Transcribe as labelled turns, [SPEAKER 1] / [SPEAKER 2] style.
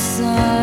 [SPEAKER 1] sun.